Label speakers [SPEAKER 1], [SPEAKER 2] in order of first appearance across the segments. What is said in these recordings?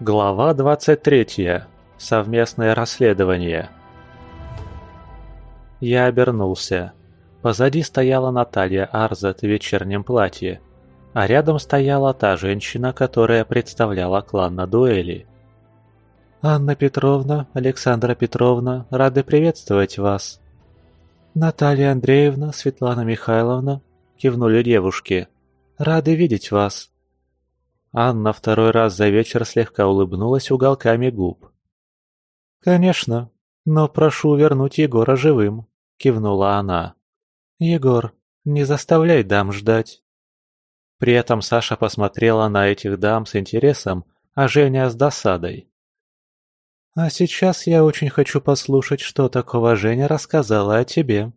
[SPEAKER 1] Глава 23. Совместное расследование. Я обернулся. Позади стояла Наталья Арзат в вечернем платье, а рядом стояла та женщина, которая представляла клан на дуэли. «Анна Петровна, Александра Петровна, рады приветствовать вас!» «Наталья Андреевна, Светлана Михайловна», – кивнули девушки. «Рады видеть вас!» Анна второй раз за вечер слегка улыбнулась уголками губ. «Конечно, но прошу вернуть Егора живым», — кивнула она. «Егор, не заставляй дам ждать». При этом Саша посмотрела на этих дам с интересом, а Женя с досадой. «А сейчас я очень хочу послушать, что такого Женя рассказала о тебе».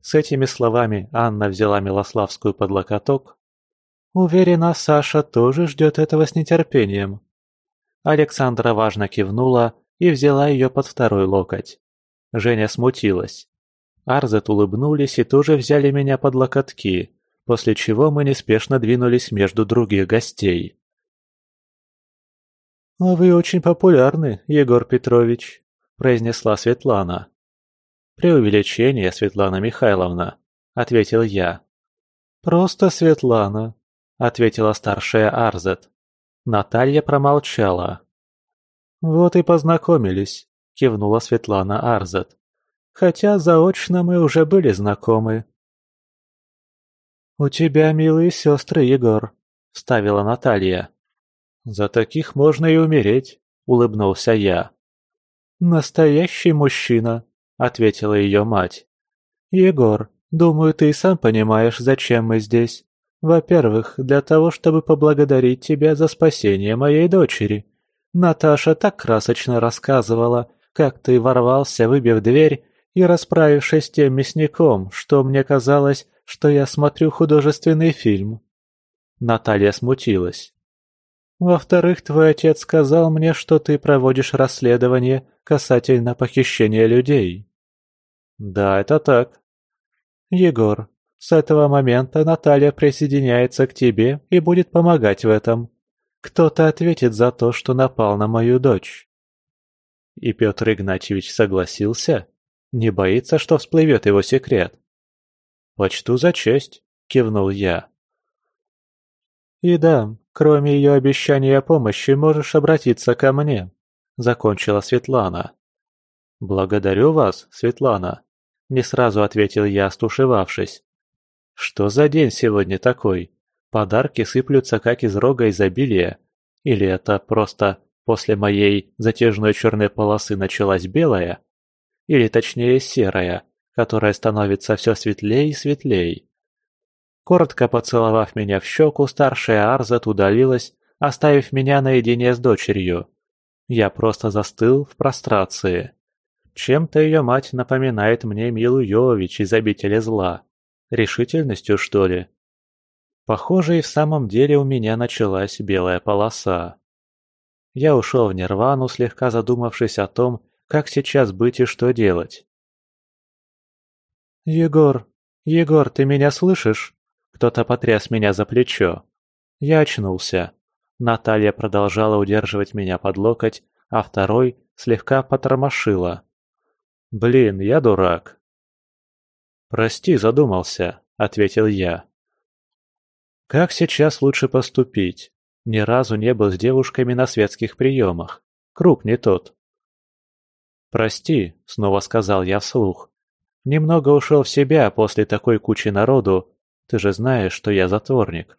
[SPEAKER 1] С этими словами Анна взяла Милославскую под локоток, Уверена, Саша тоже ждет этого с нетерпением. Александра важно кивнула и взяла ее под второй локоть. Женя смутилась. Арзет улыбнулись и тоже взяли меня под локотки, после чего мы неспешно двинулись между других гостей. «А вы очень популярны, Егор Петрович», – произнесла Светлана. «Преувеличение, Светлана Михайловна», – ответил я. «Просто Светлана», — ответила старшая Арзет. Наталья промолчала. «Вот и познакомились», — кивнула Светлана Арзет. «Хотя заочно мы уже были знакомы». «У тебя милые сестры, Егор», — вставила Наталья. «За таких можно и умереть», — улыбнулся я. «Настоящий мужчина», — ответила ее мать. «Егор, думаю, ты и сам понимаешь, зачем мы здесь. Во-первых, для того, чтобы поблагодарить тебя за спасение моей дочери. Наташа так красочно рассказывала, как ты ворвался, выбив дверь и расправившись с тем мясником, что мне казалось, что я смотрю художественный фильм. Наталья смутилась. Во-вторых, твой отец сказал мне, что ты проводишь расследование касательно похищения людей. Да, это так. Егор, с этого момента Наталья присоединяется к тебе и будет помогать в этом. Кто-то ответит за то, что напал на мою дочь». И Петр Игнатьевич согласился? Не боится, что всплывет его секрет? «Почту за честь», — кивнул я. «И да, кроме ее обещания помощи, можешь обратиться ко мне», — закончила Светлана. «Благодарю вас, Светлана», — не сразу ответил я, стушевавшись. Что за день сегодня такой? Подарки сыплются как из рога изобилия. Или это просто после моей затяжной черной полосы началась белая? Или точнее серая, которая становится все светлее и светлее? Коротко поцеловав меня в щеку, старшая Арзат удалилась, оставив меня наедине с дочерью. Я просто застыл в прострации. Чем-то ее мать напоминает мне Милу Йович из обители зла. Решительностью, что ли? Похоже, и в самом деле у меня началась белая полоса. Я ушел в нирвану, слегка задумавшись о том, как сейчас быть и что делать. «Егор, Егор, ты меня слышишь?» Кто-то потряс меня за плечо. Я очнулся. Наталья продолжала удерживать меня под локоть, а второй слегка потормошила. «Блин, я дурак. «Прости, задумался», — ответил я. «Как сейчас лучше поступить? Ни разу не был с девушками на светских приемах. Круг не тот». «Прости», — снова сказал я вслух. «Немного ушел в себя после такой кучи народу. Ты же знаешь, что я затворник».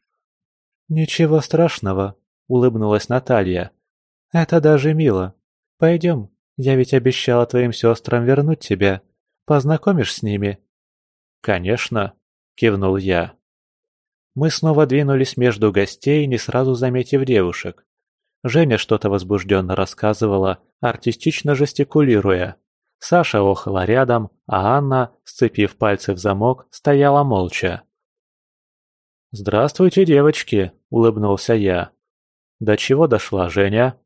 [SPEAKER 1] «Ничего страшного», — улыбнулась Наталья. «Это даже мило. Пойдем, я ведь обещала твоим сестрам вернуть тебя. Познакомишь с ними?» «Конечно», — кивнул я. Мы снова двинулись между гостей, не сразу заметив девушек. Женя что-то возбужденно рассказывала, артистично жестикулируя. Саша охала рядом, а Анна, сцепив пальцы в замок, стояла молча. «Здравствуйте, девочки!» – улыбнулся я. «До чего дошла Женя?»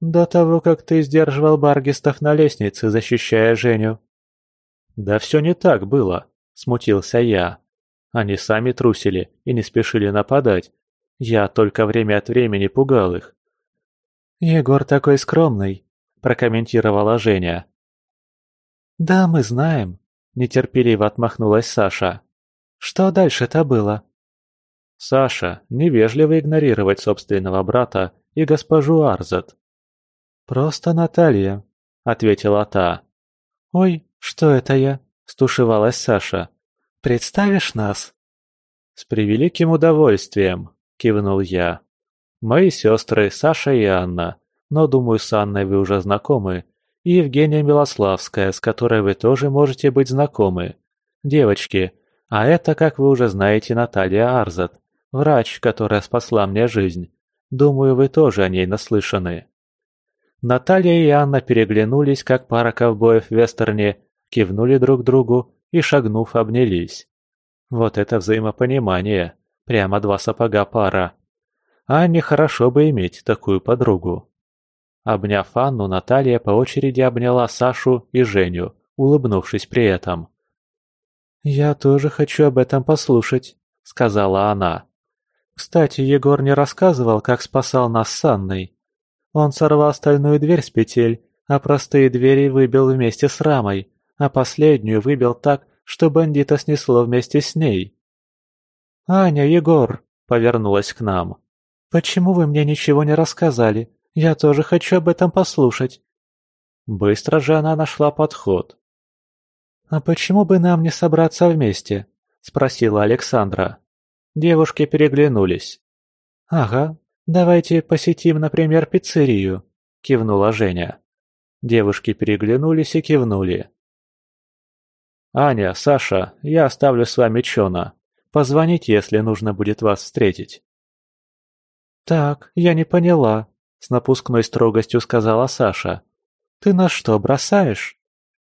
[SPEAKER 1] «До того, как ты сдерживал Баргистов на лестнице, защищая Женю». «Да все не так было смутился я. Они сами трусили и не спешили нападать. Я только время от времени пугал их. «Егор такой скромный», – прокомментировала Женя. «Да, мы знаем», – нетерпеливо отмахнулась Саша. «Что дальше-то было?» Саша, невежливо игнорировать собственного брата и госпожу Арзат. «Просто Наталья», — ответила та. «Ой, что это я?» — стушевалась Саша. «Представишь нас?» «С превеликим удовольствием», — кивнул я. «Мои сестры Саша и Анна, но, думаю, с Анной вы уже знакомы, и Евгения Милославская, с которой вы тоже можете быть знакомы. Девочки, а это, как вы уже знаете, Наталья Арзат, врач, которая спасла мне жизнь. Думаю, вы тоже о ней наслышаны». Наталья и Анна переглянулись, как пара ковбоев в вестерне, кивнули друг другу и, шагнув, обнялись. Вот это взаимопонимание. Прямо два сапога пара. Анне хорошо бы иметь такую подругу. Обняв Анну, Наталья по очереди обняла Сашу и Женю, улыбнувшись при этом. «Я тоже хочу об этом послушать», — сказала она. «Кстати, Егор не рассказывал, как спасал нас с Анной. Он сорвал стальную дверь с петель, а простые двери выбил вместе с рамой, а последнюю выбил так, что бандита снесло вместе с ней. «Аня, Егор!» — повернулась к нам. «Почему вы мне ничего не рассказали? Я тоже хочу об этом послушать». Быстро же она нашла подход. «А почему бы нам не собраться вместе?» — спросила Александра. Девушки переглянулись. «Ага, давайте посетим, например, пиццерию», — кивнула Женя. Девушки переглянулись и кивнули. «Аня, Саша, я оставлю с вами Чона. Позвоните, если нужно будет вас встретить». «Так, я не поняла», — с напускной строгостью сказала Саша. «Ты нас что, бросаешь?»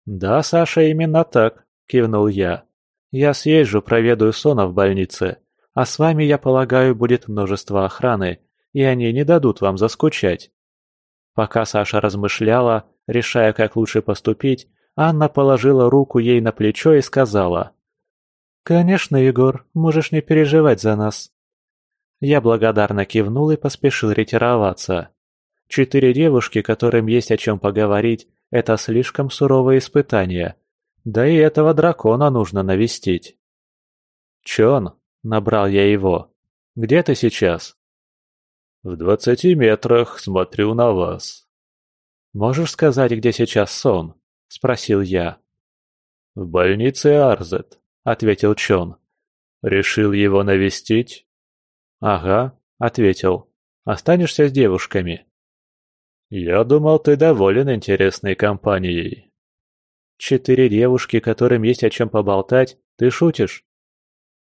[SPEAKER 1] «Да, Саша, именно так», — кивнул я. «Я съезжу, проведаю Сона в больнице, а с вами, я полагаю, будет множество охраны, и они не дадут вам заскучать». Пока Саша размышляла, решая, как лучше поступить, Анна положила руку ей на плечо и сказала. «Конечно, Егор, можешь не переживать за нас». Я благодарно кивнул и поспешил ретироваться. Четыре девушки, которым есть о чем поговорить, это слишком суровое испытание. Да и этого дракона нужно навестить. «Чон», — набрал я его, — «где ты сейчас?» «В двадцати метрах смотрю на вас». «Можешь сказать, где сейчас сон?» — спросил я. «В больнице Арзет», — ответил Чон. «Решил его навестить?» «Ага», — ответил. «Останешься с девушками?» «Я думал, ты доволен интересной компанией». «Четыре девушки, которым есть о чем поболтать, ты шутишь?»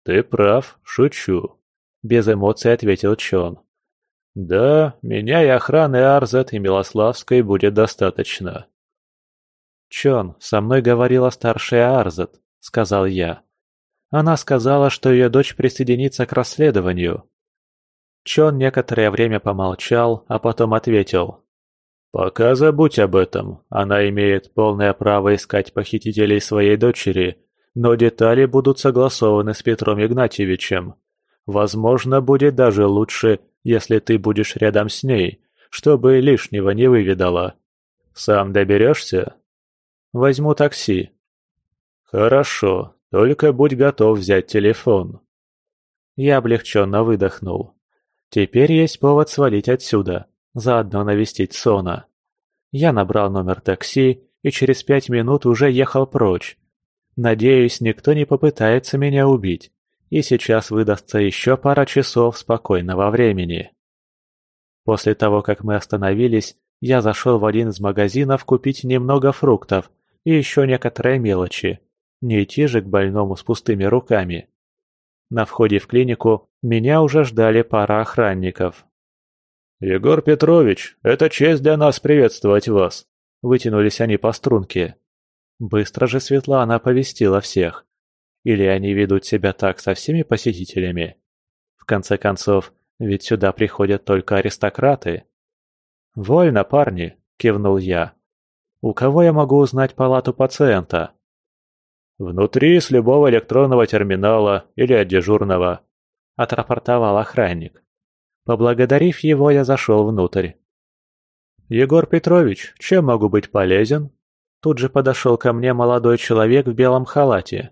[SPEAKER 1] «Ты прав, шучу», — без эмоций ответил Чон. «Да, меня и охраны Арзет и Милославской будет достаточно». «Чон, со мной говорила старшая Арзет», — сказал я. Она сказала, что ее дочь присоединится к расследованию. Чон некоторое время помолчал, а потом ответил. «Пока забудь об этом. Она имеет полное право искать похитителей своей дочери, но детали будут согласованы с Петром Игнатьевичем. Возможно, будет даже лучше, если ты будешь рядом с ней, чтобы лишнего не выведала. Сам доберешься?» Возьму такси». «Хорошо, только будь готов взять телефон». Я облегченно выдохнул. Теперь есть повод свалить отсюда, заодно навестить Сона. Я набрал номер такси и через пять минут уже ехал прочь. Надеюсь, никто не попытается меня убить, и сейчас выдастся еще пара часов спокойного времени. После того, как мы остановились, я зашел в один из магазинов купить немного фруктов – и еще некоторые мелочи. Не идти же к больному с пустыми руками. На входе в клинику меня уже ждали пара охранников. «Егор Петрович, это честь для нас приветствовать вас!» Вытянулись они по струнке. Быстро же Светлана оповестила всех. Или они ведут себя так со всеми посетителями? В конце концов, ведь сюда приходят только аристократы. «Вольно, парни!» – кивнул я. У кого я могу узнать палату пациента? Внутри с любого электронного терминала или от дежурного, отрапортовал охранник. Поблагодарив его, я зашел внутрь. «Егор Петрович, чем могу быть полезен?» Тут же подошел ко мне молодой человек в белом халате.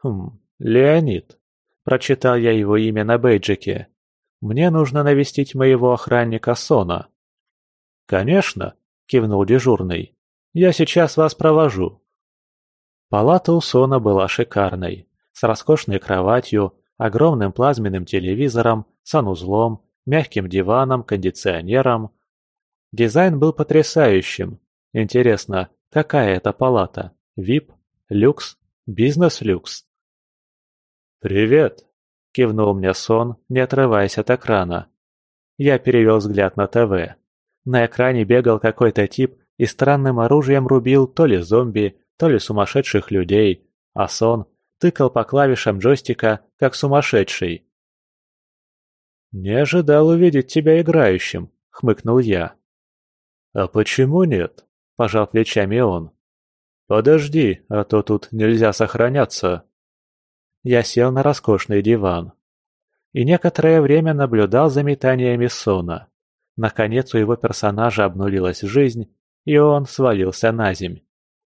[SPEAKER 1] «Хм, Леонид». Прочитал я его имя на бейджике. «Мне нужно навестить моего охранника Сона». «Конечно», — кивнул дежурный. «Я сейчас вас провожу». Палата у Сона была шикарной, с роскошной кроватью, огромным плазменным телевизором, санузлом, мягким диваном, кондиционером. Дизайн был потрясающим. Интересно, какая это палата? ВИП? Люкс? Бизнес-люкс? «Привет!» – кивнул мне сон, не отрываясь от экрана. Я перевел взгляд на ТВ. На экране бегал какой-то тип и странным оружием рубил то ли зомби, то ли сумасшедших людей, а сон тыкал по клавишам джойстика, как сумасшедший. «Не ожидал увидеть тебя играющим», — хмыкнул я. «А почему нет?» — пожал плечами он. «Подожди, а то тут нельзя сохраняться». Я сел на роскошный диван. И некоторое время наблюдал за метаниями сона. Наконец у его персонажа обнулилась жизнь, и он свалился на земь.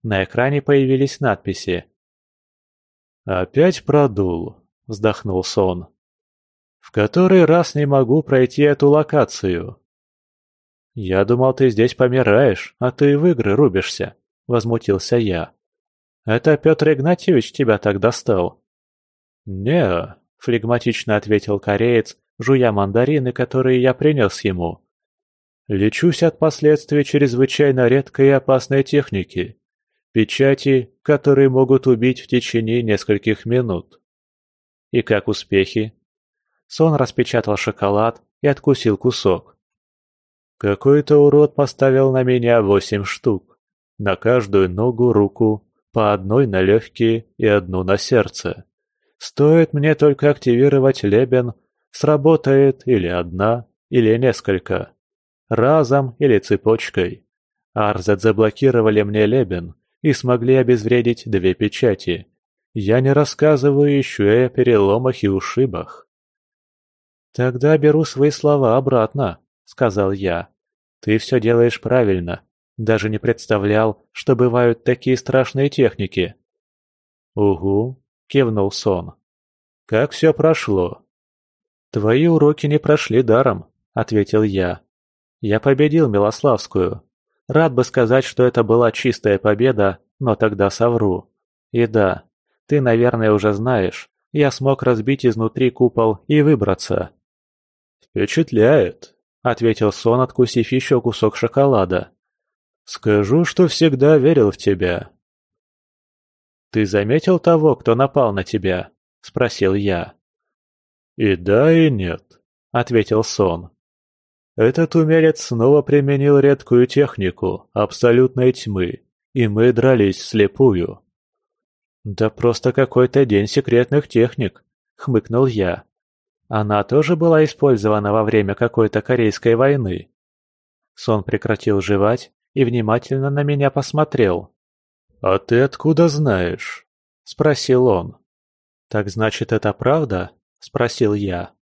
[SPEAKER 1] На экране появились надписи. «Опять продул», — вздохнул сон. «В который раз не могу пройти эту локацию». «Я думал, ты здесь помираешь, а ты в игры рубишься», — возмутился я. «Это Петр Игнатьевич тебя так достал?» «Не», — флегматично ответил кореец, жуя мандарины, которые я принес ему. «Лечусь от последствий чрезвычайно редкой и опасной техники. Печати, которые могут убить в течение нескольких минут. И как успехи? Сон распечатал шоколад и откусил кусок. Какой-то урод поставил на меня восемь штук. На каждую ногу, руку, по одной на легкие и одну на сердце. Стоит мне только активировать лебен, сработает или одна, или несколько. Разом или цепочкой. Арзет заблокировали мне лебен, и смогли обезвредить две печати. Я не рассказываю еще и о переломах и ушибах. «Тогда беру свои слова обратно», — сказал я. «Ты все делаешь правильно. Даже не представлял, что бывают такие страшные техники». «Угу», — кивнул сон. «Как все прошло?» «Твои уроки не прошли даром», — ответил я. «Я победил Милославскую. Рад бы сказать, что это была чистая победа, но тогда совру. И да, ты, наверное, уже знаешь, я смог разбить изнутри купол и выбраться. «Впечатляет», — ответил Сон, откусив еще кусок шоколада. «Скажу, что всегда верил в тебя». «Ты заметил того, кто напал на тебя?» — спросил я. «И да, и нет», — ответил Сон. Этот умелец снова применил редкую технику абсолютной тьмы, и мы дрались вслепую. «Да просто какой-то день секретных техник», — хмыкнул я. «Она тоже была использована во время какой-то корейской войны». Сон прекратил жевать и внимательно на меня посмотрел. «А ты откуда знаешь?» — спросил он. «Так значит, это правда?» — спросил я.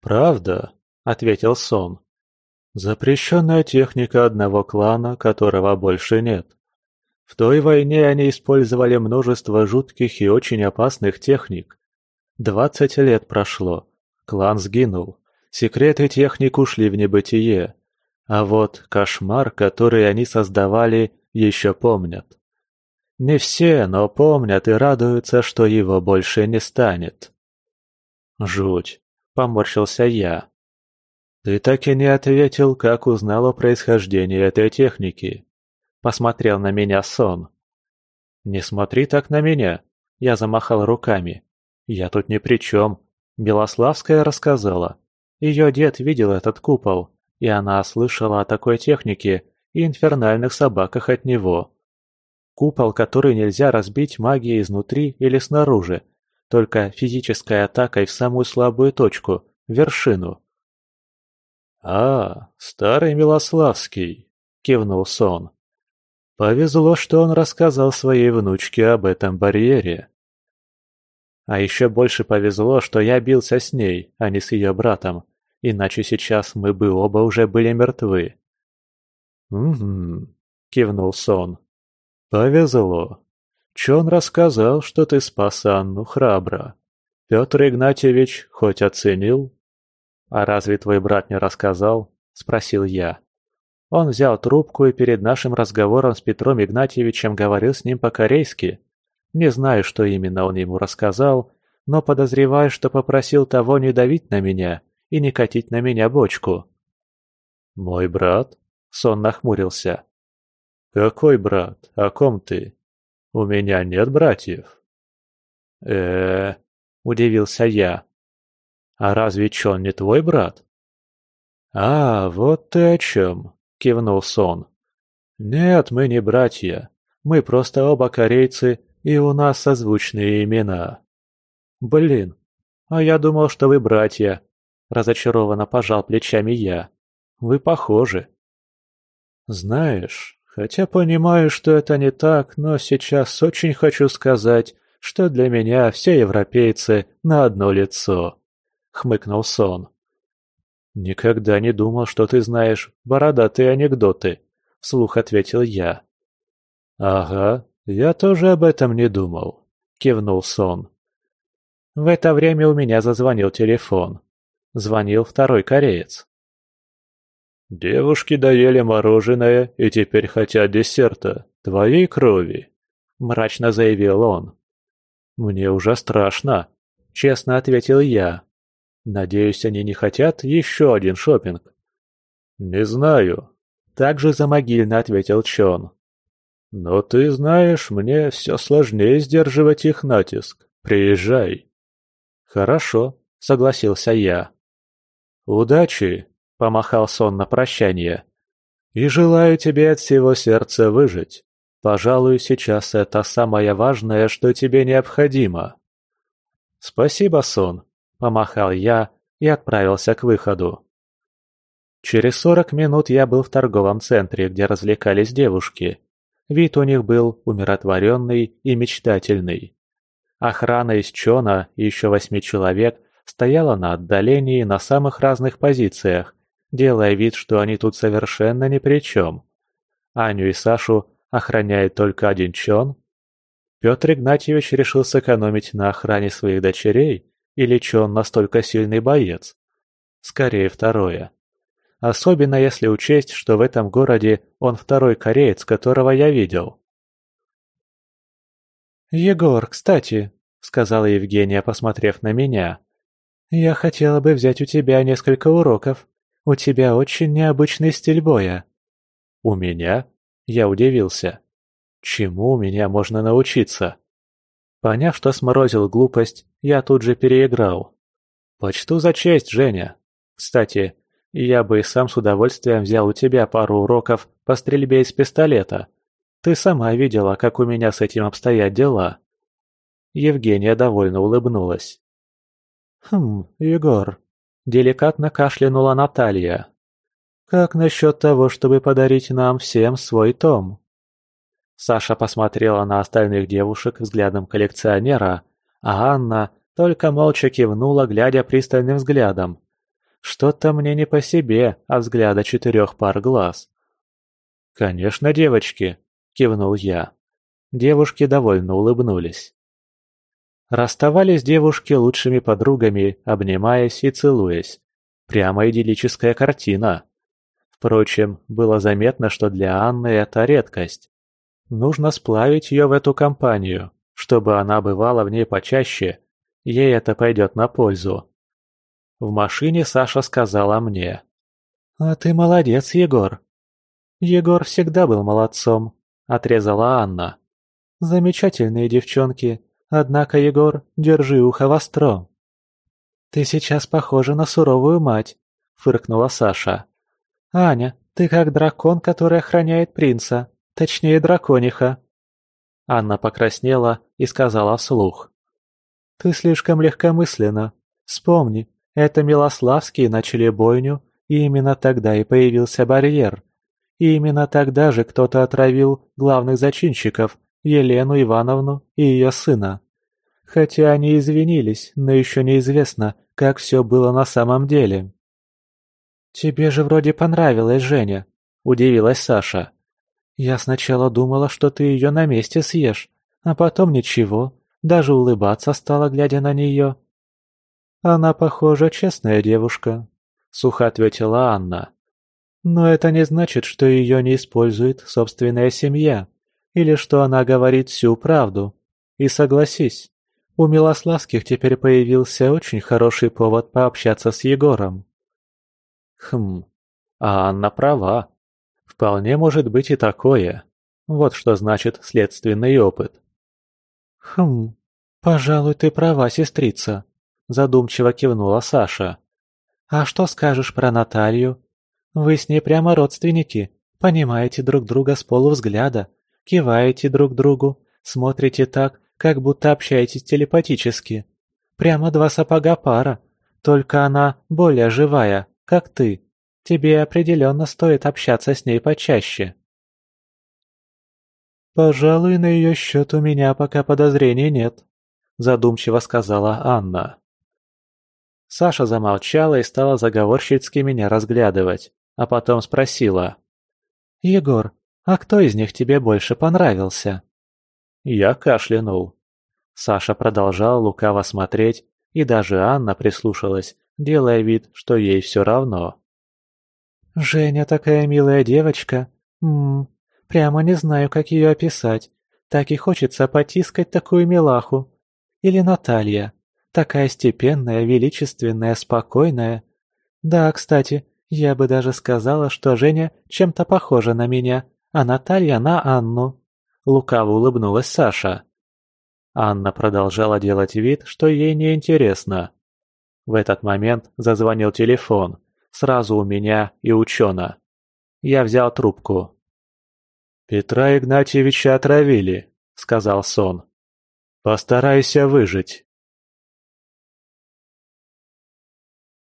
[SPEAKER 1] «Правда», — ответил Сон. Запрещенная техника одного клана, которого больше нет. В той войне они использовали множество жутких и очень опасных техник. Двадцать лет прошло. Клан сгинул. Секреты техник ушли в небытие. А вот кошмар, который они создавали, еще помнят. Не все, но помнят и радуются, что его больше не станет. Жуть, поморщился я. «Ты так и не ответил, как узнал о происхождении этой техники». Посмотрел на меня сон. «Не смотри так на меня», — я замахал руками. «Я тут ни при чем. Белославская рассказала. Ее дед видел этот купол, и она слышала о такой технике и инфернальных собаках от него. Купол, который нельзя разбить магией изнутри или снаружи, только физической атакой в самую слабую точку, вершину. «А, старый Милославский», — кивнул Сон. «Повезло, что он рассказал своей внучке об этом барьере». А еще больше повезло, что я бился с ней, а не с ее братом, иначе сейчас мы бы оба уже были мертвы. «Угу», — кивнул Сон. «Повезло. Чон рассказал, что ты спас Анну храбро. Петр Игнатьевич хоть оценил?» «А разве твой брат не рассказал?» — спросил я. Он взял трубку и перед нашим разговором с Петром Игнатьевичем говорил с ним по-корейски. Не знаю, что именно он ему рассказал, но подозреваю, что попросил того не давить на меня и не катить на меня бочку. «Мой брат?» — сон нахмурился. «Какой брат? О ком ты? У меня нет братьев». э удивился я. «А разве Чон не твой брат?» «А, вот ты о чем!» — кивнул Сон. «Нет, мы не братья. Мы просто оба корейцы, и у нас созвучные имена». «Блин, а я думал, что вы братья», — разочарованно пожал плечами я. «Вы похожи». «Знаешь, хотя понимаю, что это не так, но сейчас очень хочу сказать, что для меня все европейцы на одно лицо», — хмыкнул Сон. «Никогда не думал, что ты знаешь бородатые анекдоты», — вслух ответил я. «Ага, я тоже об этом не думал», — кивнул Сон. В это время у меня зазвонил телефон. Звонил второй кореец. «Девушки доели мороженое и теперь хотят десерта, твоей крови», — мрачно заявил он. «Мне уже страшно», — честно ответил я. Надеюсь, они не хотят еще один шопинг. Не знаю. Также замогильно ответил Чон. Но ты знаешь, мне все сложнее сдерживать их натиск. Приезжай. Хорошо, согласился я. Удачи, помахал Сон на прощание. И желаю тебе от всего сердца выжить. Пожалуй, сейчас это самое важное, что тебе необходимо. Спасибо, Сон, Помахал я и отправился к выходу. Через сорок минут я был в торговом центре, где развлекались девушки. Вид у них был умиротворенный и мечтательный. Охрана из Чона и еще восьми человек стояла на отдалении на самых разных позициях, делая вид, что они тут совершенно ни при чем. Аню и Сашу охраняет только один Чон. Петр Игнатьевич решил сэкономить на охране своих дочерей или че он настолько сильный боец? Скорее второе. Особенно если учесть, что в этом городе он второй кореец, которого я видел. «Егор, кстати», — сказала Евгения, посмотрев на меня, — «я хотела бы взять у тебя несколько уроков. У тебя очень необычный стиль боя». «У меня?» — я удивился. «Чему у меня можно научиться?» Поняв, что сморозил глупость, я тут же переиграл. «Почту за честь, Женя. Кстати, я бы и сам с удовольствием взял у тебя пару уроков по стрельбе из пистолета. Ты сама видела, как у меня с этим обстоят дела». Евгения довольно улыбнулась. «Хм, Егор», — деликатно кашлянула Наталья. «Как насчет того, чтобы подарить нам всем свой том?» Саша посмотрела на остальных девушек взглядом коллекционера, а Анна только молча кивнула, глядя пристальным взглядом. Что-то мне не по себе от взгляда четырех пар глаз. «Конечно, девочки!» – кивнул я. Девушки довольно улыбнулись. Расставались девушки лучшими подругами, обнимаясь и целуясь. Прямо идиллическая картина. Впрочем, было заметно, что для Анны это редкость. Нужно сплавить ее в эту компанию, чтобы она бывала в ней почаще. Ей это пойдет на пользу. В машине Саша сказала мне. «А ты молодец, Егор». «Егор всегда был молодцом», — отрезала Анна. «Замечательные девчонки, однако, Егор, держи ухо востро». «Ты сейчас похожа на суровую мать», — фыркнула Саша. «Аня, ты как дракон, который охраняет принца. Точнее, дракониха». Анна покраснела и сказала вслух. «Ты слишком легкомысленно. Вспомни, это Милославские начали бойню, и именно тогда и появился барьер. И именно тогда же кто-то отравил главных зачинщиков, Елену Ивановну и ее сына. Хотя они извинились, но еще неизвестно, как все было на самом деле. «Тебе же вроде понравилось, Женя», – удивилась Саша. «Я сначала думала, что ты ее на месте съешь, а потом ничего, даже улыбаться стала, глядя на нее». «Она, похоже, честная девушка», – сухо ответила Анна. «Но это не значит, что ее не использует собственная семья, или что она говорит всю правду. И согласись, у Милославских теперь появился очень хороший повод пообщаться с Егором». «Хм, а Анна права. Вполне может быть и такое. Вот что значит следственный опыт. «Хм, пожалуй, ты права, сестрица», – задумчиво кивнула Саша. «А что скажешь про Наталью? Вы с ней прямо родственники, понимаете друг друга с полувзгляда, киваете друг другу, смотрите так, как будто общаетесь телепатически. Прямо два сапога пара, только она более живая, как ты. Тебе определенно стоит общаться с ней почаще. «Пожалуй, на ее счет у меня пока подозрений нет», – задумчиво сказала Анна. Саша замолчала и стала заговорщицки меня разглядывать, а потом спросила. «Егор, а кто из них тебе больше понравился?» Я кашлянул. Саша продолжала лукаво смотреть, и даже Анна прислушалась, делая вид, что ей все равно. «Женя такая милая девочка. Ммм, прямо не знаю, как ее описать. Так и хочется потискать такую милаху. Или Наталья. Такая степенная, величественная, спокойная. Да, кстати, я бы даже сказала, что Женя чем-то похожа на меня, а Наталья на Анну». Лукаво улыбнулась Саша. Анна продолжала делать вид, что ей неинтересно. В этот момент зазвонил телефон. Сразу у меня и учена. Я взял трубку. «Петра Игнатьевича отравили», — сказал Сон. «Постарайся выжить».